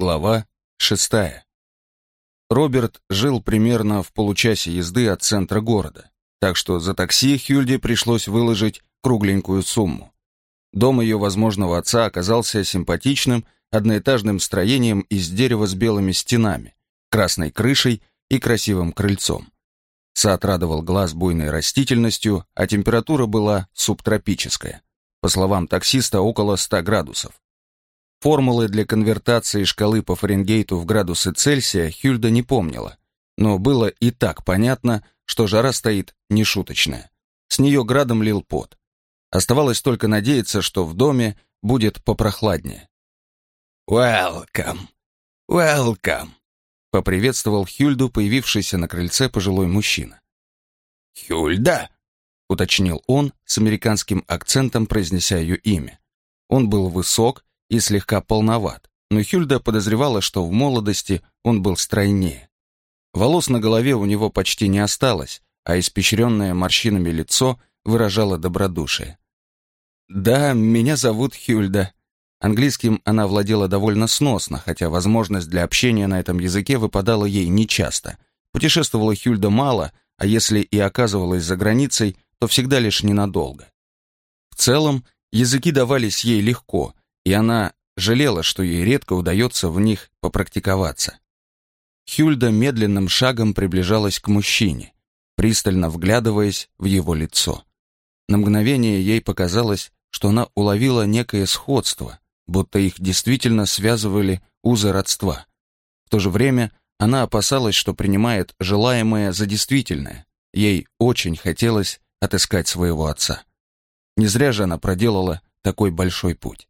Глава шестая. Роберт жил примерно в получасе езды от центра города, так что за такси Хюльде пришлось выложить кругленькую сумму. Дом ее возможного отца оказался симпатичным, одноэтажным строением из дерева с белыми стенами, красной крышей и красивым крыльцом. Сад радовал глаз буйной растительностью, а температура была субтропическая. По словам таксиста, около 100 градусов. Формулы для конвертации шкалы по Фаренгейту в градусы Цельсия Хюльда не помнила, но было и так понятно, что жара стоит нешуточная. С нее градом лил пот. Оставалось только надеяться, что в доме будет попрохладнее. «Welcome! Welcome!» — поприветствовал Хюльду появившийся на крыльце пожилой мужчина. «Хюльда?» — уточнил он с американским акцентом, произнеся ее имя. Он был высок, и слегка полноват, но Хюльда подозревала, что в молодости он был стройнее. Волос на голове у него почти не осталось, а испещренное морщинами лицо выражало добродушие. «Да, меня зовут Хюльда». Английским она владела довольно сносно, хотя возможность для общения на этом языке выпадала ей нечасто. Путешествовала Хюльда мало, а если и оказывалась за границей, то всегда лишь ненадолго. В целом, языки давались ей легко, и она жалела, что ей редко удается в них попрактиковаться. Хюльда медленным шагом приближалась к мужчине, пристально вглядываясь в его лицо. На мгновение ей показалось, что она уловила некое сходство, будто их действительно связывали узы родства. В то же время она опасалась, что принимает желаемое за действительное. Ей очень хотелось отыскать своего отца. Не зря же она проделала такой большой путь.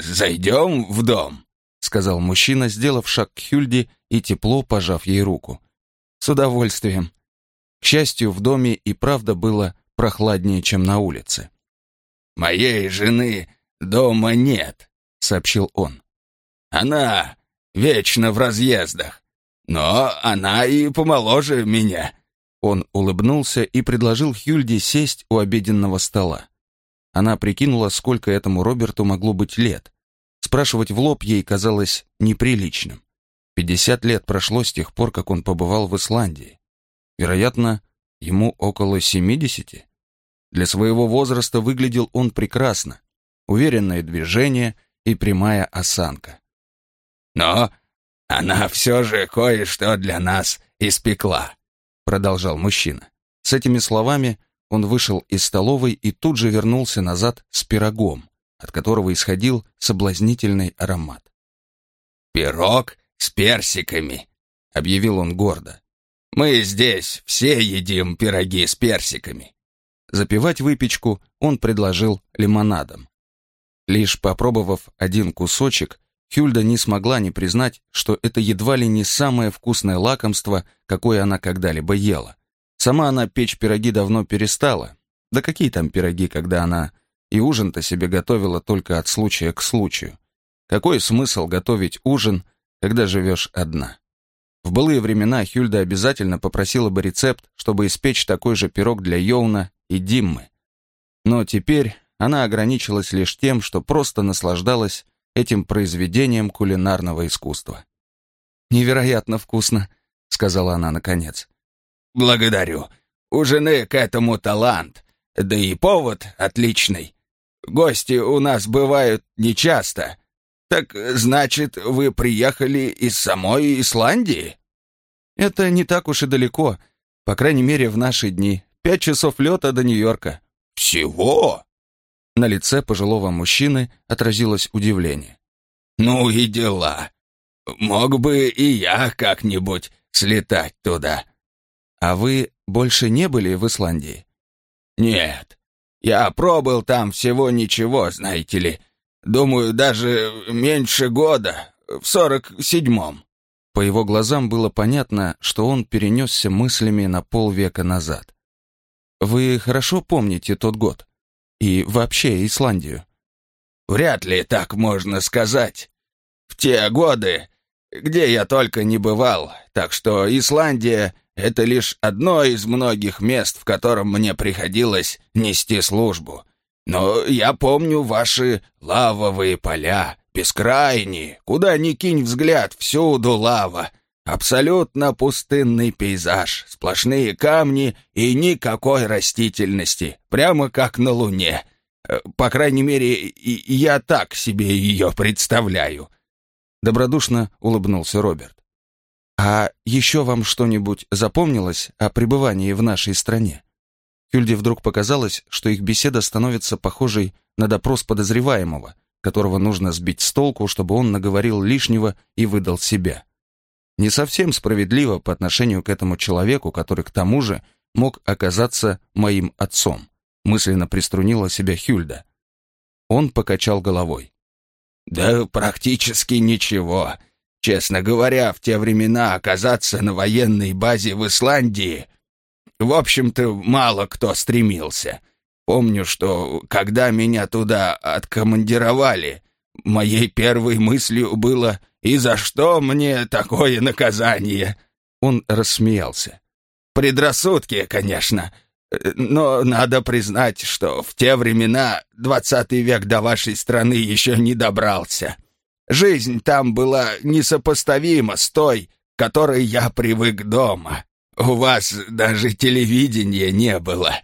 «Зайдем в дом», — сказал мужчина, сделав шаг к Хюльде и тепло пожав ей руку. «С удовольствием». К счастью, в доме и правда было прохладнее, чем на улице. «Моей жены дома нет», — сообщил он. «Она вечно в разъездах, но она и помоложе меня». Он улыбнулся и предложил Хюльде сесть у обеденного стола. Она прикинула, сколько этому Роберту могло быть лет. Спрашивать в лоб ей казалось неприличным. Пятьдесят лет прошло с тех пор, как он побывал в Исландии. Вероятно, ему около семидесяти. Для своего возраста выглядел он прекрасно. Уверенное движение и прямая осанка. «Но она все же кое-что для нас испекла», продолжал мужчина. С этими словами он вышел из столовой и тут же вернулся назад с пирогом, от которого исходил соблазнительный аромат. «Пирог с персиками», — объявил он гордо. «Мы здесь все едим пироги с персиками». Запивать выпечку он предложил лимонадом. Лишь попробовав один кусочек, Хюльда не смогла не признать, что это едва ли не самое вкусное лакомство, какое она когда-либо ела. Сама она печь пироги давно перестала. Да какие там пироги, когда она и ужин-то себе готовила только от случая к случаю. Какой смысл готовить ужин, когда живешь одна? В былые времена Хюльда обязательно попросила бы рецепт, чтобы испечь такой же пирог для Йоуна и Диммы. Но теперь она ограничилась лишь тем, что просто наслаждалась этим произведением кулинарного искусства. «Невероятно вкусно», — сказала она наконец. «Благодарю. У жены к этому талант. Да и повод отличный. Гости у нас бывают нечасто. Так, значит, вы приехали из самой Исландии?» «Это не так уж и далеко. По крайней мере, в наши дни. Пять часов лета до Нью-Йорка». «Всего?» На лице пожилого мужчины отразилось удивление. «Ну и дела. Мог бы и я как-нибудь слетать туда. «А вы больше не были в Исландии?» «Нет. Я пробыл там всего ничего, знаете ли. Думаю, даже меньше года, в сорок седьмом». По его глазам было понятно, что он перенесся мыслями на полвека назад. «Вы хорошо помните тот год? И вообще Исландию?» «Вряд ли так можно сказать. В те годы, где я только не бывал, так что Исландия это лишь одно из многих мест, в котором мне приходилось нести службу. Но я помню ваши лавовые поля, бескрайние, куда ни кинь взгляд, всюду лава. Абсолютно пустынный пейзаж, сплошные камни и никакой растительности, прямо как на Луне. Э, по крайней мере, я так себе ее представляю. Добродушно улыбнулся Роберт. «А еще вам что-нибудь запомнилось о пребывании в нашей стране?» Хюльде вдруг показалось, что их беседа становится похожей на допрос подозреваемого, которого нужно сбить с толку, чтобы он наговорил лишнего и выдал себя. Не совсем справедливо по отношению к этому человеку, который к тому же мог оказаться моим отцом, мысленно приструнила себя Хюльда. Он покачал головой. «Да практически ничего. Честно говоря, в те времена оказаться на военной базе в Исландии в общем-то, мало кто стремился. Помню, что когда меня туда откомандировали, моей первой мыслью было «И за что мне такое наказание?» Он рассмеялся. «Предрассудки, конечно, но надо признать, что в те времена двадцатый век до вашей страны еще не добрался. Жизнь там была несопоставима с той, которой я привык дома. У вас даже телевидения не было».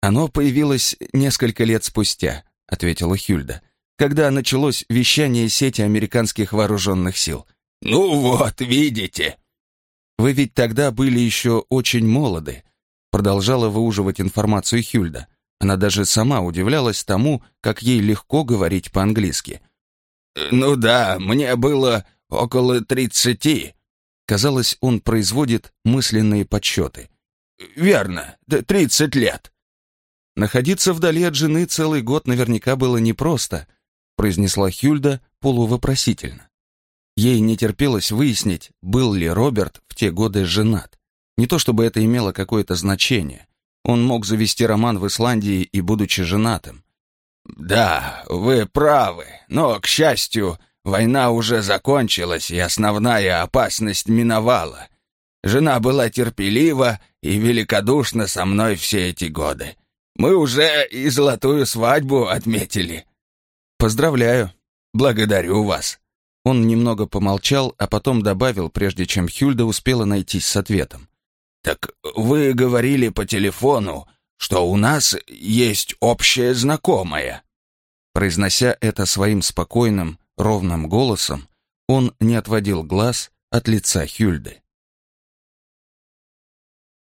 «Оно появилось несколько лет спустя», — ответила Хюльда, «когда началось вещание сети американских вооруженных сил». «Ну вот, видите». «Вы ведь тогда были еще очень молоды», — продолжала выуживать информацию Хюльда. Она даже сама удивлялась тому, как ей легко говорить по-английски. «Ну да, мне было около тридцати», Казалось, он производит мысленные подсчеты. «Верно, тридцать лет». «Находиться вдали от жены целый год наверняка было непросто», произнесла Хюльда полувопросительно. Ей не терпелось выяснить, был ли Роберт в те годы женат. Не то чтобы это имело какое-то значение. Он мог завести роман в Исландии и будучи женатым. «Да, вы правы, но, к счастью, Война уже закончилась, и основная опасность миновала. Жена была терпелива и великодушна со мной все эти годы. Мы уже и золотую свадьбу отметили. Поздравляю. Благодарю вас. Он немного помолчал, а потом добавил, прежде чем Хюльда успела найтись с ответом. «Так вы говорили по телефону, что у нас есть общая знакомая». Произнося это своим спокойным, ровным голосом, он не отводил глаз от лица Хюльды.